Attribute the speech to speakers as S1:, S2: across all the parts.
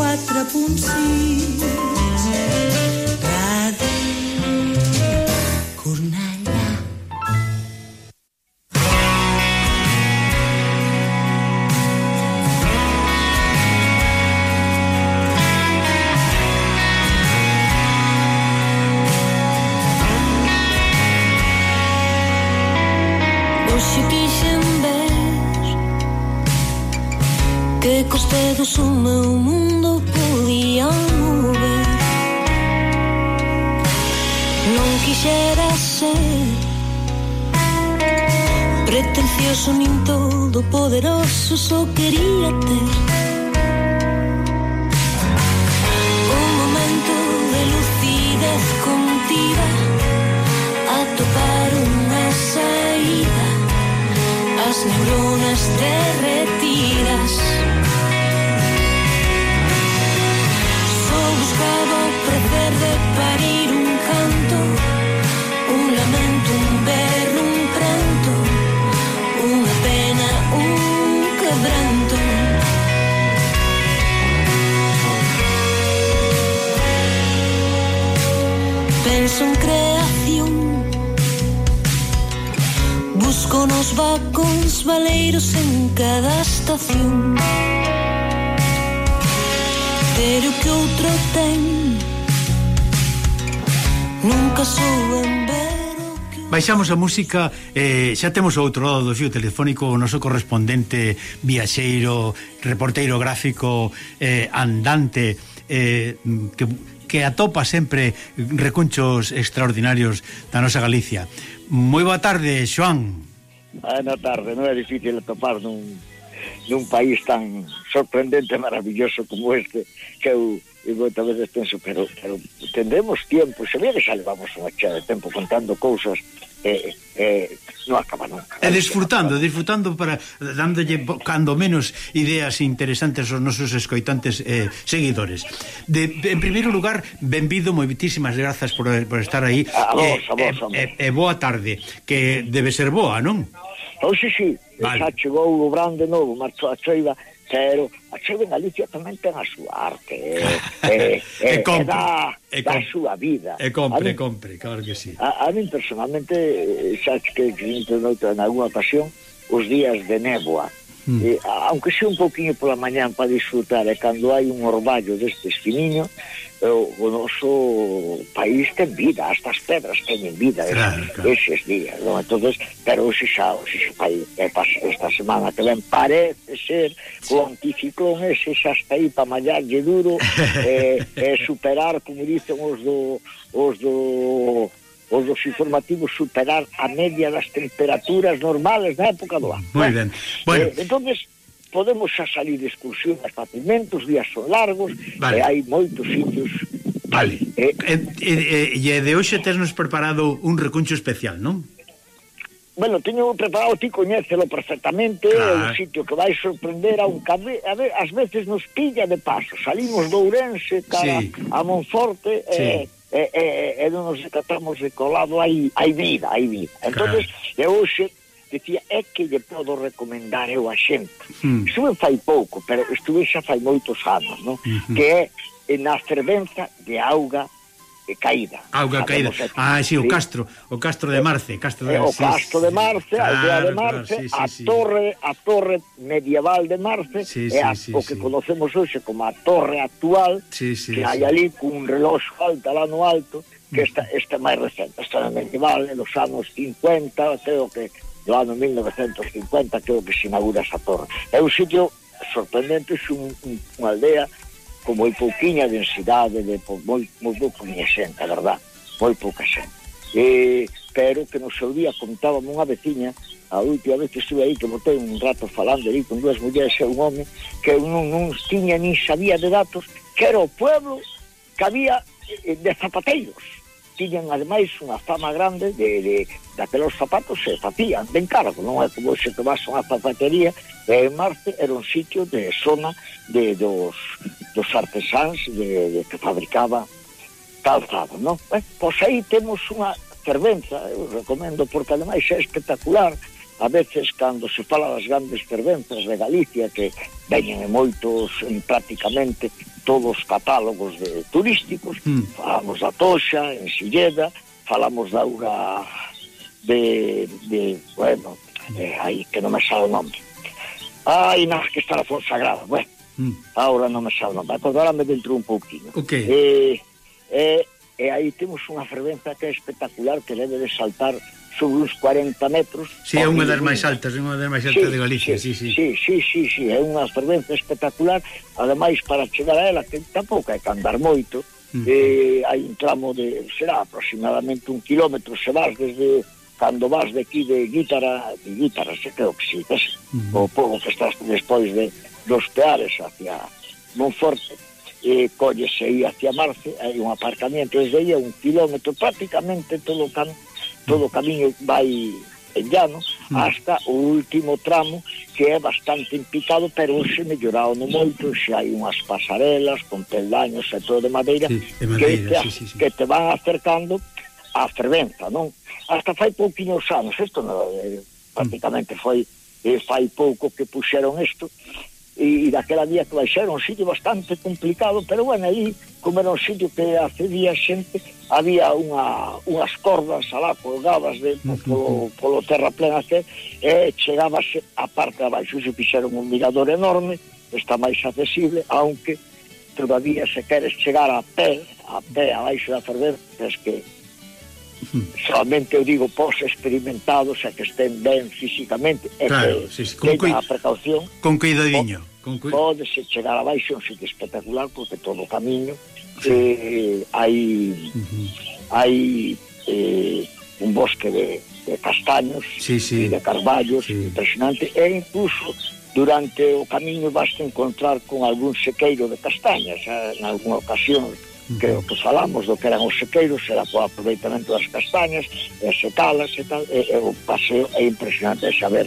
S1: 4.6 os vacóns valeiros en cada estación Pero que outro ten Nunca souben ver que...
S2: Baixamos a música, eh, xa temos o outro lado do fio telefónico o noso correspondente viaxeiro, reporteiro gráfico eh, andante eh, que, que atopa sempre recunchos extraordinarios da nosa Galicia. Moi boa tarde, Xoán.
S3: É na tarde, non é difícil atopar nun, nun país tan sorprendente e maravilloso como este que eu e moitas veces penso, pero, pero tendremos tempo, se mira que xa levamos unha chea de tempo contando cousas eh, eh, non acaba nunca.
S2: E disfrutando, disfrutando para dándolle cando menos ideas interesantes aos nosos escoitantes eh, seguidores. De, en primeiro lugar, benvido, moitísimas grazas por, por estar aí.
S3: A vos, eh, a vos, a vos.
S2: Eh, eh, e, eh, eh, boa tarde, que debe ser boa, non?
S3: Oh, sí, sí, vale. xa chegou o brande novo, marchou a choiva pero achegan Galicia tamén ten a súa arte eh. Eh, eh, e, e, e, e, compre, e dá, e dá a súa vida.
S2: E compre, a compre, claro que sí.
S3: A, a mí personalmente xa que noito en alguna ocasión os días de néboa. Mm. e, aunque sea un poquinho pola mañán para disfrutar e cando hai un orballo destes finiño o, o noso país ten vida, hasta as pedras teñen vida claro, claro. eses días, non? Entonces, pero hoxe xa, hoxe xa eh, país, esta, esta semana que len parece ser sí. o anticiclón ese xa está aí para mallarlle duro e eh, eh, superar, como dicen os do os do os dos informativos superar a media das temperaturas normales da época do ano.
S2: Moi ben. Eh, bueno.
S3: Eh, entonces, podemos xa salir de excursión facilmente, os días son largos, vale. e hai moitos sitios...
S2: Vale. Eh, eh, eh, eh, e de hoxe ternos preparado un recuncho especial, non?
S3: Bueno, teño preparado, ti coñécelo perfectamente, claro. é un sitio que vai sorprender a un cabe, a ver, as veces nos pilla de paso. Salimos do Ourense cara sí. a Monforte sí. e eh, eh, eh, non nos tratamos de colado hai hai vida, hai vida. Entonces, claro. eu hoxe decía, é que lle podo recomendar eu a xente. Mm. Estuve fai pouco, pero estuve xa fai moitos anos, no? Mm -hmm. que é eh, na fervenza de auga caída.
S2: Auga Sabemos caída. Ah, sí, o Castro, o Castro de Marce, Castro de, eh,
S3: o Castro de Marce, claro, a aldea de Marce, claro, sí, sí, a sí. torre, a torre medieval de Marce, sí, sí, a, sí, o que sí. conocemos hoxe como a torre actual, sí, sí, que sí. hai ali cun reloxo alto lá no alto, que mm. esta esta máis recente, esta medieval, eh, dos anos 50, creo que do ano 1950 creo que se inaugura esa torre. É un sitio sorprendente é un, un, unha aldea con moi pouquiña densidade de, moi, moi pouquiña xente, a verdad moi pouca xente. E, pero que no seu día contaba unha veciña a última vez que estuve aí que botei un rato falando aí con dúas mulleres e un home que non, non tiña nin sabía de datos que era o pueblo que había eh, de zapateiros tiñan ademais unha fama grande de, de daquelos zapatos se facían de encargo, non é como se que vas a unha zapatería e en Marte era un sitio de zona de dos, dos artesáns de, de que fabricaba calzado, non? Eh, pois aí temos unha fervenza, eu recomendo porque ademais é espectacular, a veces cando se fala das grandes fervenzas de Galicia que veñen moitos en prácticamente todos os catálogos de, turísticos mm. falamos da Toxa, en Silleda falamos da Ura de, de bueno eh, aí que non me xa o nome ai, nas que está na Fonsagrada bueno, mm. ahora non me xa o nome acordarame dentro un pouquinho
S2: okay.
S3: eh, eh, e aí temos unha fervenza que é espectacular que debe de saltar sobre uns 40 metros.
S2: Si, sí, é unha das máis altas, unha das máis altas sí, de Galicia,
S3: si,
S2: si.
S3: Si, si, sí, sí, é unha fervenza espectacular, ademais para chegar a ela que tampouco hai que andar moito. Uh -huh. eh, hai un tramo de, será aproximadamente un kilómetro, se vas desde cando vas de aquí de Guítara, de Guítara, se creo que si, tes, uh -huh. o povo que estás despois de dos peares hacia Monforte, e collese aí hacia Marce, hai un aparcamiento desde aí un kilómetro, prácticamente todo o camino todo o camiño vai en llano mm. hasta o último tramo que é bastante empicado pero hoxe mellorado no moito xa hai unhas pasarelas con peldaños e todo de madeira,
S2: sí, de madeira
S3: que, te,
S2: sí, sí, sí.
S3: que te van acercando a fervenza, non? Hasta fai pouquinhos anos, isto non, eh, mm. prácticamente foi eh, fai pouco que puxeron isto e, e daquela día que baixaron un sitio bastante complicado, pero bueno, aí como era un sitio que accedía xente, había unha, unhas cordas alá colgadas de, polo, polo terra plena que e chegábase a parte abaixo, se fixeron un mirador enorme, está máis accesible, aunque todavía se queres chegar a pé, a pé abaixo da ferver, es que solamente eu digo pos experimentados e que estén ben físicamente e
S2: claro,
S3: que
S2: sí, sí, con,
S3: a precaución.
S2: con cuidadiño
S3: Con que... Podese chegar abaixo, un sitio espectacular, porque todo o camiño eh, hai uh -huh. hai eh, un bosque de, de castaños
S2: sí, sí.
S3: e de carballos sí. impresionante e incluso durante o camiño vas a encontrar con algún sequeiro de castañas eh, en algunha ocasión creo que falamos do que eran os sequeiros era o aproveitamento das castañas e secalas e tal e, e o paseo é impresionante saber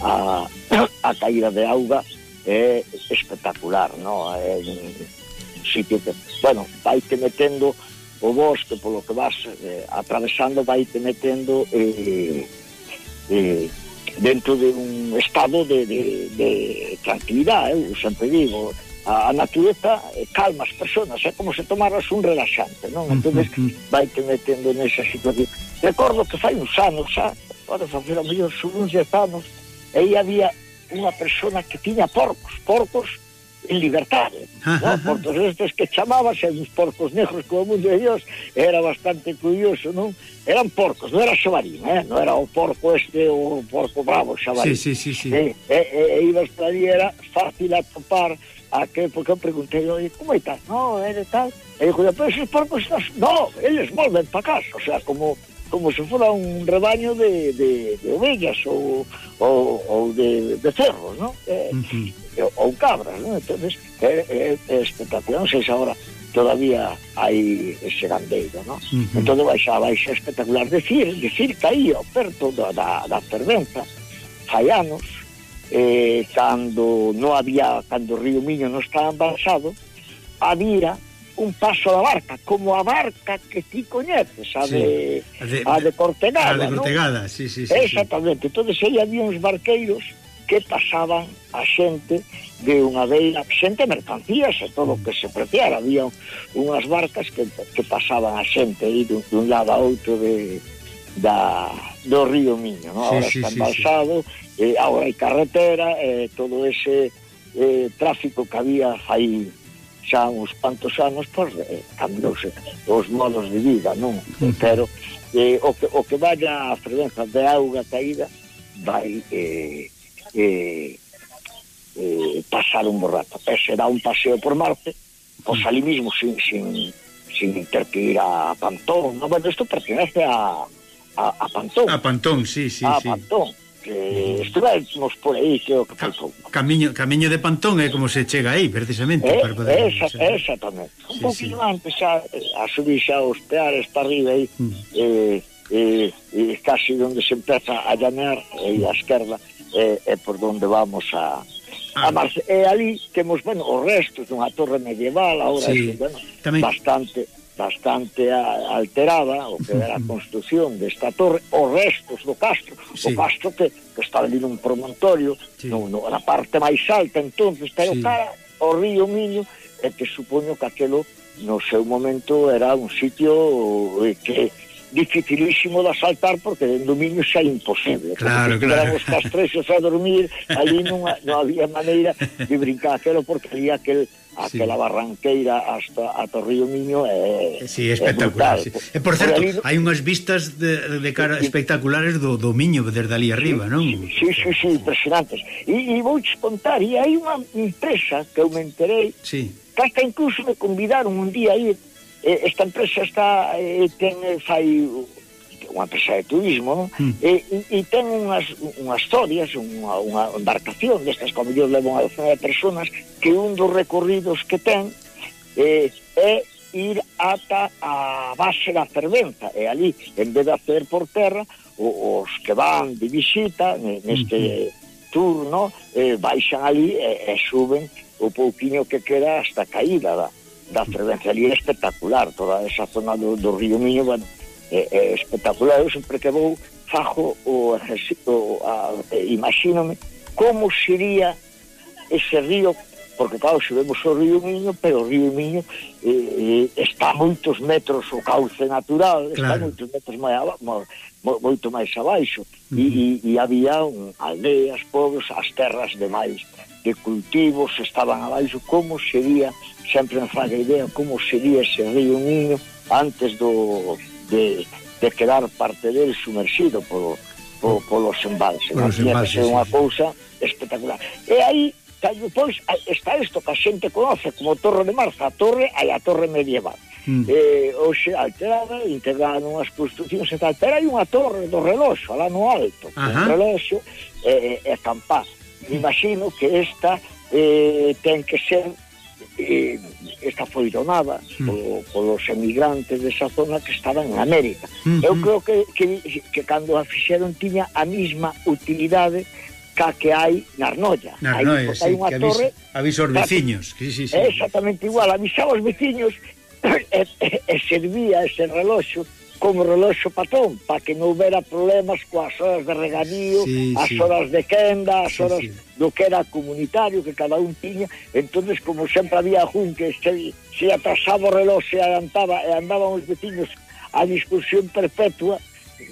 S3: a, a caída de auga é espectacular, non? É un sitio que, bueno, vai te metendo o bosque polo que vas eh, atravesando, vai te metendo eh, eh, dentro de un estado de, de, de tranquilidade, eu sempre digo, a, a natureza calma as personas, é como se tomaras un relaxante, non? Entón, vai te metendo nesa situación. Recordo que fai uns anos, xa, pode facer a mellor uns 10 anos, aí había unha persona que tiña porcos, porcos en libertade. Ah, no? Ah, ah. Porcos estes que chamábase uns porcos negros como o mundo de Dios, era bastante curioso, non? Eran porcos, non era xabarín, eh? non era o porco este o porco bravo xabarín.
S2: Sí, sí, sí, sí.
S3: E, e, e, ibas para ali, era fácil atopar a que, porque eu preguntei, oi, como é tal? No, ele tal. E dixo, pero esos porcos estás... No, eles volven para casa, o sea, como como se fora un rebaño de, de, de ovellas ou, ou, ou de, de cerros, non? Eh, uh eh, -huh. Ou cabras, non? Entonces, é, eh, é eh, espectacular, non sei se agora todavía hai ese gandeiro, non? Uh -huh. Entón, baixa, baixa espectacular. Decir, decir que aí, ao perto da, da, da fervenza, fai anos, eh, cando non había, cando o río Miño non estaba embalsado, había un paso da barca, como a barca que ti coñeces, a, sí, de, a de a de Cortegada,
S2: A de Cortegada, ¿no? sí, sí, sí.
S3: Exactamente. Sí. Entonces aí había uns barqueiros que pasaban a xente de unha beira, xente mercancías e todo o que se preciara. Había unhas barcas que, que pasaban a xente aí de un lado a outro de, da, do río Miño. ¿no? Ahora sí, está embalsado, sí, sí. eh, ahora hai carretera, eh, todo ese eh, tráfico que había aí xa uns cuantos anos pois, eh, cambiouse os modos de vida, non? Uh -huh. Pero eh, o, que, o que vaya a frecuencia de auga caída vai eh, eh, eh, pasar un borrato. E será un paseo por Marte, pois ali mismo sin, sin, sin ter que ir a Pantón. No, bueno, isto pertenece a, a, a Pantón.
S2: A Pantón, sí, sí.
S3: A
S2: sí.
S3: Pantón que estivemos por aí que o que Ca
S2: Camiño, camiño de Pantón é como se chega aí, precisamente.
S3: Eh, para poder, esa, exactamente. esa tamén. Un sí, poquinho sí. antes a, eh, a subir xa os peares para arriba aí, mm. eh, eh, eh, casi onde se empeza a llanar, e eh, a esquerda, eh, é eh, eh, por onde vamos a... Ah, Marce, é eh, ali temos, bueno, os restos dunha torre medieval, ahora sí. é, bueno, tamén. bastante bastante alterada o que era a construción desta torre, os restos do castro, sí. o castro que, que estaba ali nun promontorio, sí. non, non, na parte máis alta entonces, pero sí. cara ao río Miño, e que supoño que aquelo no seu momento era un sitio eh, que dificilísimo de asaltar porque en dominio xa é imposible.
S2: Claro, porque claro.
S3: Porque as tres a dormir, ali non, non había maneira de brincar aquelo porque había aquel aquela sí. barranqueira hasta ata o río Miño é
S2: sí, espectacular. É brutal. sí. E por certo, por ali, hai unhas vistas de, de cara sí, espectaculares do, do Miño desde ali arriba, sí, non?
S3: Sí, sí, sí, impresionantes. E, e vou contar, e hai unha empresa que eu me enterei, sí. que hasta incluso me convidaron un día a ir esta empresa está eh, ten fai unha empresa de turismo mm. e, e, e ten unhas, unhas zorias, unha, unha embarcación destas como yo levo unha docena de personas que un dos recorridos que ten eh, é ir ata a base da ferventa e ali, en vez de hacer por terra os que van de visita neste mm. turno eh, baixan ali e, e suben o pouquiño que queda hasta caída da, da fervencia ali é espectacular toda esa zona do, do río Miño bueno, é, é espectacular. Eu sempre que vou fajo o exercito a, imagínome como sería ese río porque claro, subimos o río Miño, pero o río Miño eh, eh está a moitos metros o cauce natural, claro. está a moitos metros máis mo, moito máis abaixo, uh -huh. e, e, e había un, aldeas, pobres, as terras demais de cultivos estaban abaixo, como sería, sempre me faga idea, como sería ese río Miño antes do, de, de quedar parte del sumerxido polo, polo, polos embalses. Polos embalses, sí. unha cousa espectacular. E aí Tal, pois está isto que a xente conoce como Torre de Marza, a torre e a torre medieval. Mm. Eh, hoxe alterada, integrada nunhas construccións e tal, pero hai unha torre do reloxo, alá no alto, Ajá. o reloxo eh, é campás. Mm. Imagino que esta eh, ten que ser eh, esta foi donada mm. polo, polos emigrantes desa zona que estaban en América. Mm -hmm. Eu mm-hmm. creo que, que, que cando a fixeron tiña a mesma utilidade ca que hai na Arnolla.
S2: Na Arnolla, hai, sí, hai unha que avisa, torre, avisa os veciños. Que, sí, sí, sí.
S3: Exactamente igual, avisaba os veciños e, e, e servía ese reloxo como reloxo patón, para que non houbera problemas coas horas de regadío, sí, as sí. horas de quenda, as sí, horas sí. do que era comunitario, que cada un tiña. entonces como sempre había jun que se, se atrasaba o reloxo e adiantaba, e andaban os veciños a discusión perpetua,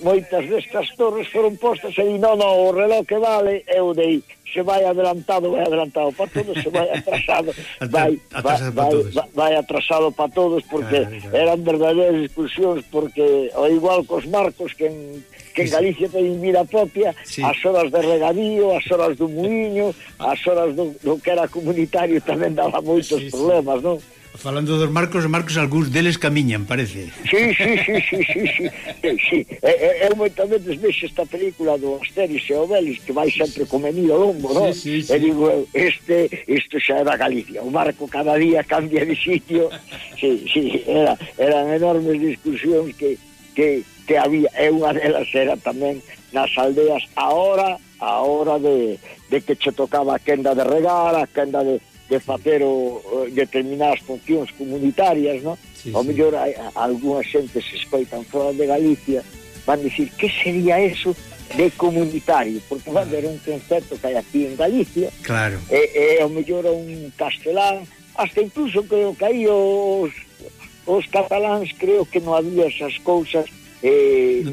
S3: moitas destas torres foron postas e di, non, non, o reloj que vale é o de se vai adelantado, vai adelantado para todos, se vai atrasado, vai, atrasado vai, vai, vai, vai atrasado para todos, porque claro, claro. eran verdadeiras discusións, porque o igual cos marcos que en, que en Galicia teñen vida propia, sí. as horas de regadío, as horas do muiño, as horas do, do que era comunitario tamén daba moitos sí, sí. problemas, non?
S2: Falando dos marcos, marcos algúns deles camiñan, parece.
S3: Sí, sí, sí, sí, sí, sí. sí. Eu, moitas veces vexo esta película do Asterix e Obelix que vai sempre con menino lombo, non? Sí, sí, sí. E digo, este, isto xa era Galicia. O Marco cada día cambia de sitio. Sí, sí, era, eran enormes discusións que, que, que había. E unha delas era tamén nas aldeas, ahora, a hora de, de que che tocaba a quenda de regar, a quenda de de facer o, determinadas funcións comunitarias, non? Sí, Ao sí. mellor hai, algunha xente se escoitan fora de Galicia, van dicir que sería eso de comunitario, porque van ver un concepto que hai aquí en Galicia.
S2: Claro.
S3: E, e ao mellor un castelán, hasta incluso creo que aí os, os cataláns creo que non había esas cousas eh, no.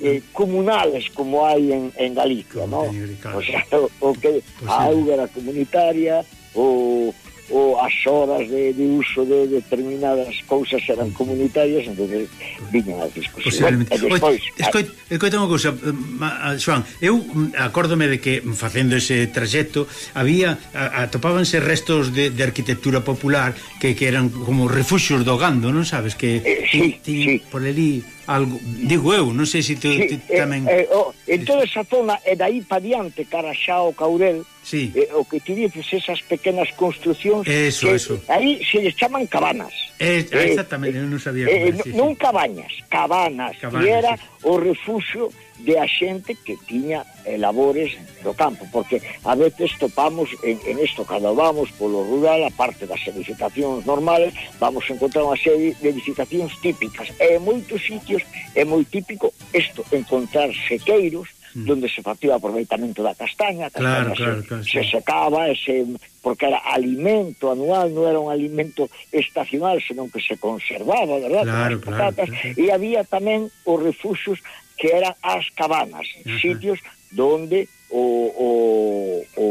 S3: eh, comunales como hai en, en Galicia, no? O, sea, o, o que a auga era comunitaria, o, o as horas de, de uso de determinadas cousas eran comunitarias, entonces viñan as discusión.
S2: E despois... Escoit, escoita unha cousa, eh, Joan, eu acórdome de que facendo ese traxecto había, atopábanse restos de, de arquitectura popular que, que eran como refuxos do gando, non sabes? Que
S3: eh, sí, ti, ti, sí.
S2: por ali algo, digo eu, non sei se te, sí, te, eh, tamén...
S3: Eh, eh, oh, en toda esa zona e daí pa diante, cara xa o Caurel,
S2: sí.
S3: eh, o que ti dices, esas pequenas construccións...
S2: Eso,
S3: que,
S2: eso.
S3: Aí se les chaman cabanas.
S2: Eh, eh ah, exactamente, eh, non sabía.
S3: Eh, sí, non sí. cabañas, cabanas, cabanas que era sí. o refugio de a xente que tiña eh, labores no campo, porque a veces topamos en, en esto, cando vamos polo rural, a parte das edificacións normales, vamos a encontrar unha serie de edificacións típicas. E en moitos sitios é moi típico isto, encontrar sequeiros, mm. donde se facía o aproveitamento da castaña, a castaña
S2: claro,
S3: se,
S2: claro, claro,
S3: se secaba, se, porque era alimento anual, non era un alimento estacional, senón que se conservaba, verdad?
S2: Claro, claro, patatas, claro.
S3: E había tamén os refuxos que eran as cabanas, uh -huh. sitios donde o, o, o,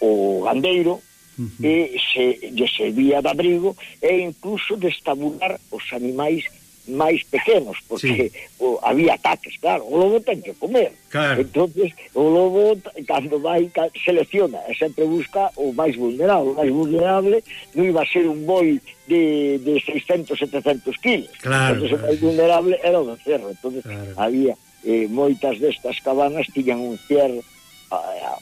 S3: o gandeiro Uh eh, -huh. e se lle servía de abrigo e incluso de estabular os animais máis pequenos, porque sí. o, había ataques, claro, o lobo ten que comer.
S2: Claro.
S3: entonces o lobo, cando vai, selecciona, e sempre busca o máis vulnerable. O máis vulnerable non iba a ser un boi de, de 600, 700 kilos.
S2: Claro.
S3: Entonces, o máis vulnerable era o do cerro. entonces claro. había eh, moitas destas cabanas tiñan un cierre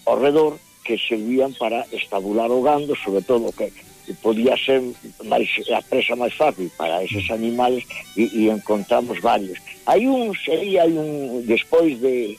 S3: ao redor que servían para estabular o gando, sobre todo que podía ser máis a presa máis fácil para esos mm. animales e, e encontramos varios. Hai un, aí hai un despois de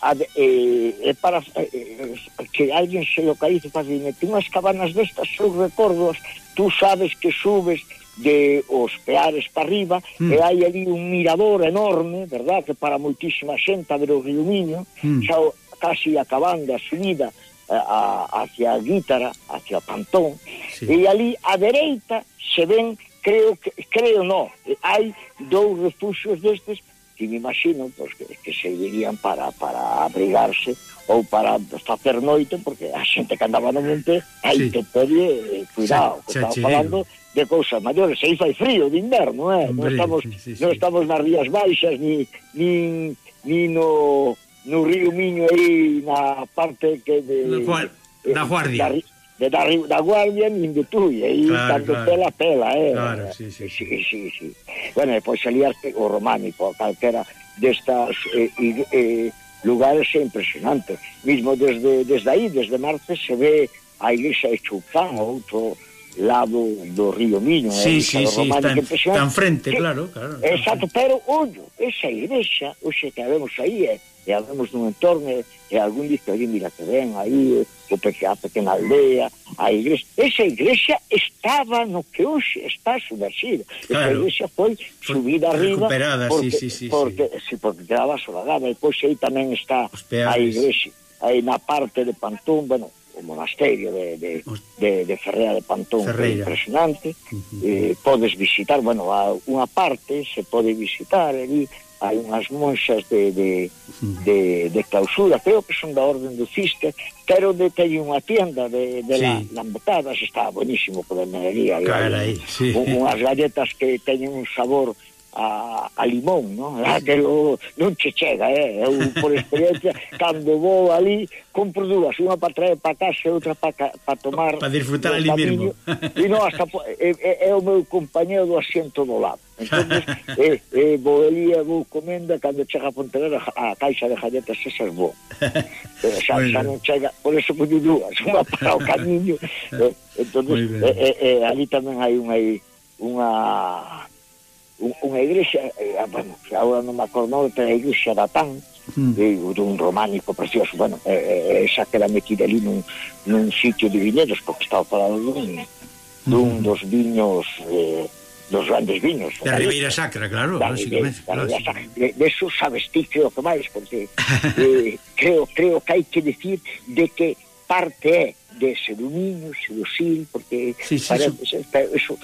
S3: ad, eh, para eh, que alguén se localice facilmente unhas cabanas destas, son recordos tú sabes que subes de os peares para arriba mm. e hai ali un mirador enorme verdad que para moitísima xente a ver o río Miño mm. xa casi acabando a subida Eh, a, hacia a Guítara, hacia Pantón, sí. e ali á dereita se ven, creo que, creo no, hai dous refugios destes que me imagino pois, que, que servirían para, para abrigarse ou para facer noite, porque a xente que andaba no monte hai sí. que tener eh, cuidado, sí, que estamos falando de cousas maiores, aí fai frío de inverno, eh? Non estamos, sí, sí, non estamos nas rías baixas, ni, ni, ni no no río Miño aí na parte que de...
S2: Da Guardia.
S3: Da, de da, da Guardia nin de Tui, aí claro, tanto claro. pela pela, eh.
S2: Claro, sí, sí.
S3: Sí, sí, sí. Bueno, depois pois aliarte o románico, calquera destas eh, eh, lugares impresionantes. Mismo desde, desde aí, desde Marte, se ve a iglesia de Chupán, outro lado do río Miño,
S2: sí, eh, sí, sí, está, está en frente, que, claro, claro.
S3: Exacto, pero, ollo, esa iglesia, oxe, que vemos aí, é eh, e habemos un entorno e algún dixo, aí mira que ven aí, o pequena, ah, pequena aldea, a igrexa. Esa igrexa estaba no que hoxe está subversida. Claro. Esa igrexa foi subida arriba
S2: porque, sí, sí, sí,
S3: porque, sí. Sí, porque quedaba solagada. E pois aí tamén está a igrexa. Aí na parte de Pantón, bueno, o monasterio de, de, de, de Ferreira de Pantón Ferreira. impresionante uh -huh. eh, podes visitar, bueno, a unha parte se pode visitar ali, hai unhas monxas de, de, de, de clausura, creo que son da orden do Ciste, pero de teño unha tienda de, de sí. la, estaba está buenísimo por energía.
S2: Carai, sí.
S3: Unhas galletas que teñen un sabor a, a limón, non? Aquelo ah, non che chega, eh? Eu, por experiencia, cando vou ali, compro dúas, unha para traer para casa e outra para pa tomar...
S2: Para disfrutar ali mesmo.
S3: E non, hasta, é, é, é o meu compañero do asiento do lado. Entón, eh, eh, vou ali e vou comendo cando chega a Pontevedra a caixa de galletas esas vou. Pero xa, xa non chega, por eso poño dúas, unha para o camiño. Eh, entón, eh, eh, eh, ali tamén hai unha... unha unha igrexa, eh, ah, bueno, agora non me acordo, pero a igrexa da TAN mm. eh, dun románico precioso, bueno, eh, eh esa que era metida ali nun, nun sitio de viñedos, porque estaba falado hmm. dun, dun mm. dos viños, eh, dos grandes viños.
S2: Da Ribeira Sacra, claro, da,
S3: básicamente, de, claro. de, de eso sabes ti, creo que máis, porque eh, creo, creo que hai que decir de que parte é de Serumiño, Serusil, porque
S2: sí, sí, parece,
S3: eso, Eso,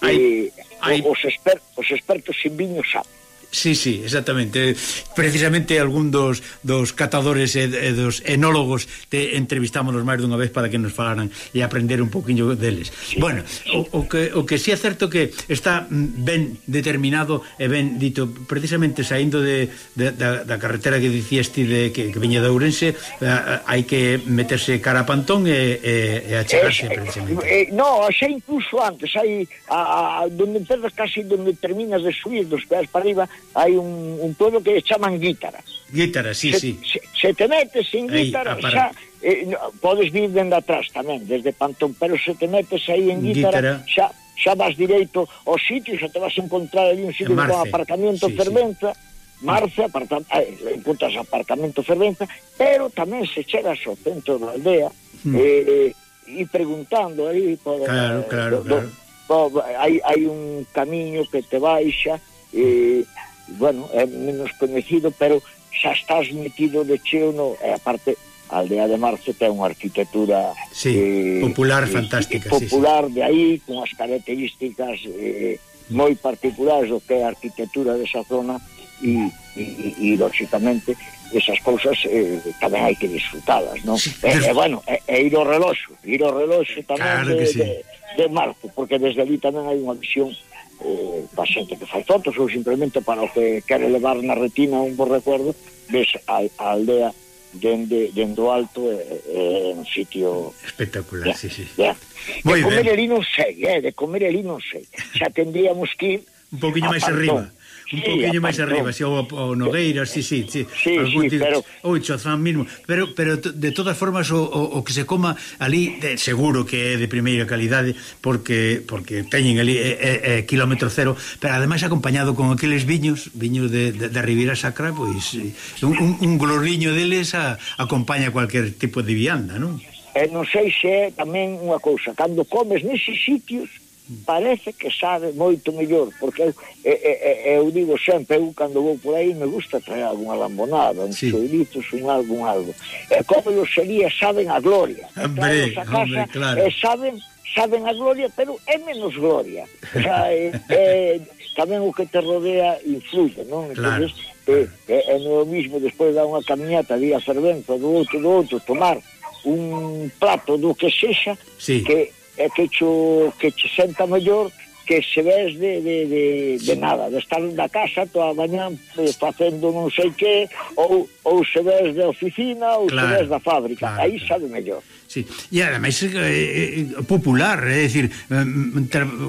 S3: hai, hai, os, exper, os expertos en viño saben.
S2: Sí, sí, exactamente. Precisamente algún dos, dos catadores e, e dos enólogos te entrevistámonos máis dunha vez para que nos falaran e aprender un poquinho deles. Bueno, o, o, que, o que sí é certo que está mm, ben determinado e ben dito, precisamente saindo de, de, da, da carretera que dicías ti de que, que viña de Ourense, hai que meterse cara a Pantón e, e, e achegarse eh, precisamente.
S3: Eh, eh, no, xa incluso antes, hai a, a, donde empezas casi donde terminas de subir dos pés para arriba, hai un, un pueblo que chaman guítaras.
S2: Guítaras, sí,
S3: se,
S2: sí.
S3: Se, se te metes sin guítaras, ah, xa, eh, no, podes vir dende atrás tamén, desde Pantón, pero se te metes aí en guítara, Guítara. xa, xa vas direito ao sitio, xa te vas encontrar ali un sitio en con aparcamiento sí, ferventa, sí. Marce, aparta, eh, encontras aparcamento ferventa, pero tamén se chegas ao centro da aldea, mm. eh, e preguntando aí por,
S2: claro, eh, claro, do, claro.
S3: Do, hai, hai un camiño que te baixa, eh, bueno, é menos coñecido, pero xa estás metido de cheo no, e aparte a aldea de Marce ten unha arquitectura
S2: sí, eh, popular eh, fantástica
S3: popular
S2: sí, sí.
S3: de aí, con as características eh, moi particulares do que é a arquitectura desa zona e, e, e, e esas cousas eh, tamén hai que disfrutalas non? Sí, e, pero... e bueno, e, e ir ao reloxo ir ao reloxo tamén claro de, sí. de, de Marce porque desde ali tamén hai unha visión ou da xente que fai fotos ou simplemente para o que quere levar na retina un bo recuerdo ves a, a aldea dende, dende o alto é, é un sitio
S2: espectacular, yeah, sí, sí.
S3: Yeah. De comer ben. ali non sei, eh, de comer ali non sei. Xa tendríamos que ir
S2: un poquinho máis arriba un sí, poquinho máis arriba, si, o Nogueira, si, si, si,
S3: sí, sí, tipo, pero...
S2: ou Chozán mismo, pero, pero de todas formas o, o, o que se coma ali de, seguro que é de primeira calidade porque porque teñen ali é, é, é, kilómetro cero, pero ademais acompañado con aqueles viños, viños de, de, de Sacra, pois un, un, un gloriño deles a, acompaña cualquier tipo de vianda, non?
S3: E non sei se é tamén unha cousa, cando comes neses sitios parece que sabe moito mellor, porque eu, eu, eu, digo sempre, eu cando vou por aí me gusta traer alguna lambonada, un sí. choritos, un algo, un algo. E como eu sería, saben a gloria.
S2: Hombre, a casa, hombre, claro.
S3: E saben, saben a gloria, pero é menos gloria. O sea, é, é, tamén o que te rodea influye, non? Entonces, claro. é, é, é no mismo despois dar unha caminhata, día fervento, do outro, do outro, tomar un plato do que sexa,
S2: sí.
S3: que é que cho, que che senta mellor que se ves de, de, de, de nada, de estar na casa toda a mañá facendo non sei que, ou, ou se ves de oficina, ou claro, se ves da fábrica, claro. aí sabe mellor.
S2: Sí. E ademais eh, eh popular, eh, é eh, dicir,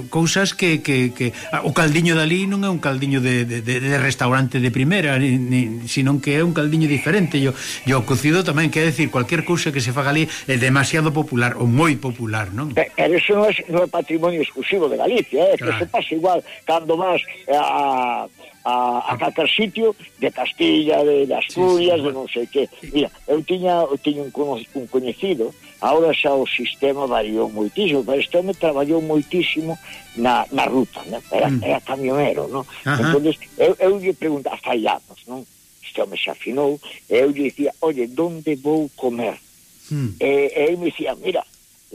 S2: cousas que, que, que ah, o caldiño dali non é un caldiño de, de, de restaurante de primeira, ni, ni, sino que é un caldiño diferente. E o cocido tamén, quer decir, cualquier cousa que se faga ali é demasiado popular ou moi popular, non?
S3: Pero, pero eso non é, non é patrimonio exclusivo de Galicia, é? Que se pasa igual cando vas eh, a, a, a calcar sitio de Castilla, de, de Asturias, sí, sí. de non sei que. Mira, eu tiña, eu tiña un, un coñecido, ahora xa o sistema variou moitísimo, pero este home traballou moitísimo na, na ruta, né? era, mm. era camionero, non? Entón, eu, eu lle pregunto, hasta hai anos, non? Este home xa afinou, e eu lle dicía, oye, donde vou comer? Mm. E, e me dicía, mira,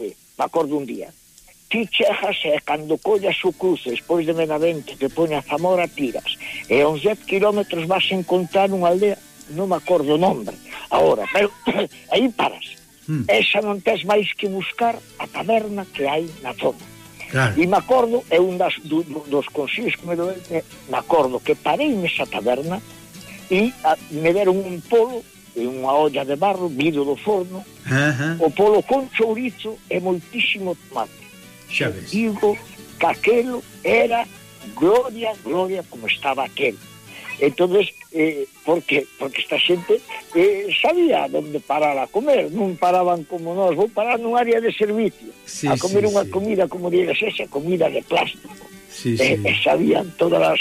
S3: eh, me acordo un día, ti chegas e cando collas o cruce despois de Benavente que pone a Zamora tiras e uns 10 kilómetros vas encontrar unha aldea non me acordo o nome agora, pero aí paras hmm. esa non tens máis que buscar a taberna que hai na zona Claro. E me acordo, é un das, do, dos consellos que me doe, me acordo que parei nesa taberna e a, me deron un polo e unha olla de barro, vido do forno, uh -huh. o polo con chourizo e moitísimo tomate
S2: Xa ves.
S3: Digo que aquelo era gloria, gloria como estaba aquel. entonces eh, porque porque esta xente eh, sabía onde parar a comer non paraban como nós vou parar nun área de servicio sí, a comer sí, unha sí. comida como digas esa comida de plástico
S2: sí, eh, sí.
S3: Eh, e, sabían todas as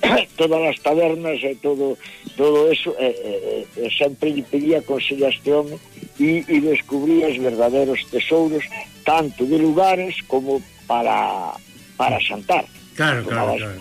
S3: todas as tabernas e todo todo eso e, e, e sempre lle pedía consello a este home e, e descubría os verdadeiros tesouros tanto de lugares como para para xantar
S2: claro, claro, claro.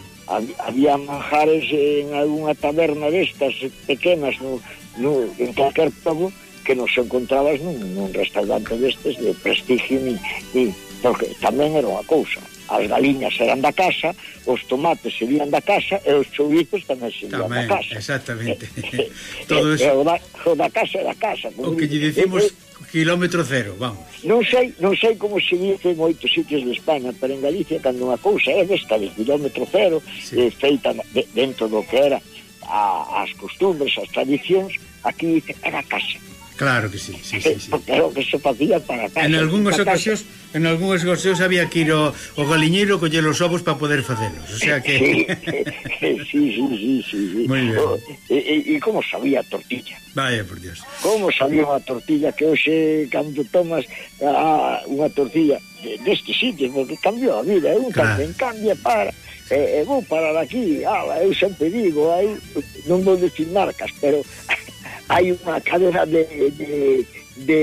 S3: había manjares en algunha taberna destas pequenas no, no, en calquer pobo que nos encontrabas nun, nun restaurante destes de prestigio ni, ni, porque tamén era unha cousa as galiñas eran da casa, os tomates serían da casa e os chouritos tamén serían tamén, da casa.
S2: Exactamente. Todo e, eso.
S3: O, da, o da casa é da casa.
S2: O que lle dicimos e, kilómetro cero, vamos.
S3: Non sei, non sei como se dice en moitos sitios de España, pero en Galicia cando unha cousa é desta de kilómetro cero, sí. eh, feita de, dentro do que era a, as costumbres, as tradicións, aquí dice, era casa.
S2: Claro que sí, sí, sí, eh, sí.
S3: Porque era o que se facía para casa.
S2: En algúns ocasións, en algúns ocasións había que ir ao, ao galiñeiro coller os ovos para poder facelos, o sea que...
S3: sí, eh, sí, sí, sí, sí.
S2: Muy bien.
S3: Oh, e, e, e como sabía a tortilla?
S2: Vaya, por Dios.
S3: Como sabía a tortilla que hoxe, cando tomas a, unha tortilla deste sitio, porque cambiou a vida, é un
S2: claro.
S3: cambio, cambia para e, e vou parar aquí, ah, eu sempre digo, aí non vou decir marcas, pero hai unha cadena de, de, de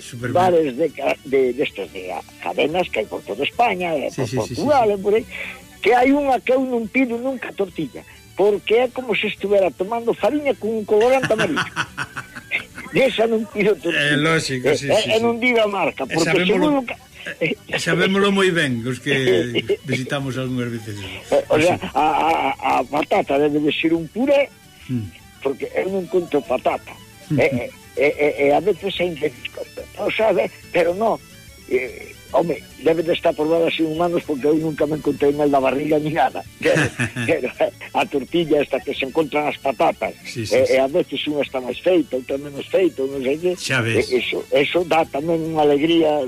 S2: Super
S3: bares de, de, de, estos, de cadenas que hai por toda España, e
S2: sí,
S3: por
S2: sí,
S3: Portugal, sí, sí. por aí, que hai unha que eu non pido nunca tortilla, porque é como se estuvera tomando fariña con un colorante amarillo. Esa non pido tortilla.
S2: É
S3: eh,
S2: lógico, sí,
S3: eh,
S2: sí,
S3: eh,
S2: sí.
S3: non digo a marca,
S2: eh,
S3: porque
S2: sabémolo...
S3: seguro que...
S2: E sabémolo moi ben os que visitamos algunhas veces.
S3: O sea, a, a, a patata debe de ser un puré
S2: mm
S3: porque eu non conto patata. e, e, e, e a veces é indiscosta. Non sabe, pero non. E, home, debe de estar probada sin humanos porque eu nunca me encontrei mal da barriga ni nada. Que, que, a tortilla esta que se encontran as patatas.
S2: Sí, sí,
S3: e,
S2: sí.
S3: e a veces unha está máis feita, outra menos feita, non sei que.
S2: Xa ves.
S3: E, eso, eso dá tamén unha alegría...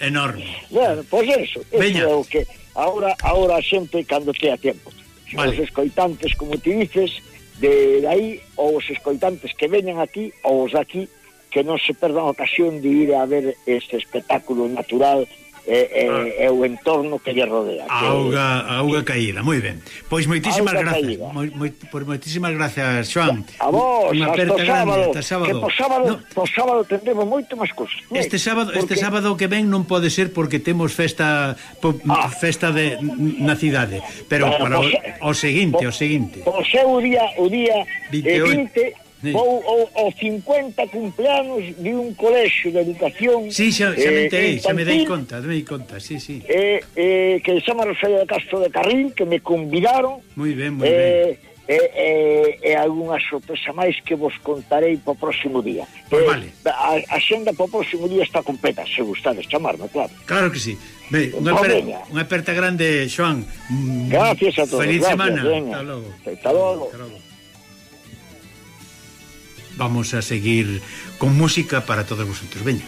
S2: Enorme.
S3: Bueno, pois pues eso.
S2: Veña.
S3: Eso é o que... Ahora, ahora a xente cando te a tempo.
S2: Vale.
S3: Os escoitantes, como ti dices, De aí, os escoitantes que veñan aquí, ou os aquí, que non se perdan a ocasión de ir a ver este espectáculo natural e, e, e o entorno que lle rodea.
S2: A auga, que, a auga caída, moi ben. Pois moitísimas
S3: gracias.
S2: Moi, moi, moitísimas gracias, Joan.
S3: A vos, hasta o sábado,
S2: hasta sábado.
S3: Que po sábado,
S2: no.
S3: po sábado tendremos moito máis cousas.
S2: Este sábado,
S3: porque...
S2: este sábado que ven non pode ser porque temos festa po,
S3: ah.
S2: festa de na cidade, pero
S3: bueno,
S2: para o, o seguinte,
S3: po,
S2: o seguinte.
S3: O seu día, o día
S2: 28.
S3: Eh, 20
S2: sí.
S3: vou o, o 50 cumpleanos de un colexio de educación
S2: Sí, xa, xa me
S3: eh,
S2: xa me dei conta, me dei conta, sí, sí.
S3: eh, eh, Que se chama Rosario de Castro de Carril, que me convidaron
S2: Moi ben, moi
S3: eh, ben E, e, e algunha sorpresa máis que vos contarei pro próximo día.
S2: Pois
S3: eh,
S2: vale.
S3: A, a xenda o próximo día está completa, se gustades chamarme, claro.
S2: Claro que sí. Ve, unha,
S3: aperta,
S2: unha aperta grande, Joan mm,
S3: Gracias a todos
S2: Feliz
S3: gracias,
S2: semana, hasta logo.
S3: Hasta logo,
S2: hasta logo vamos a seguir con música para todos vosotros. Veña.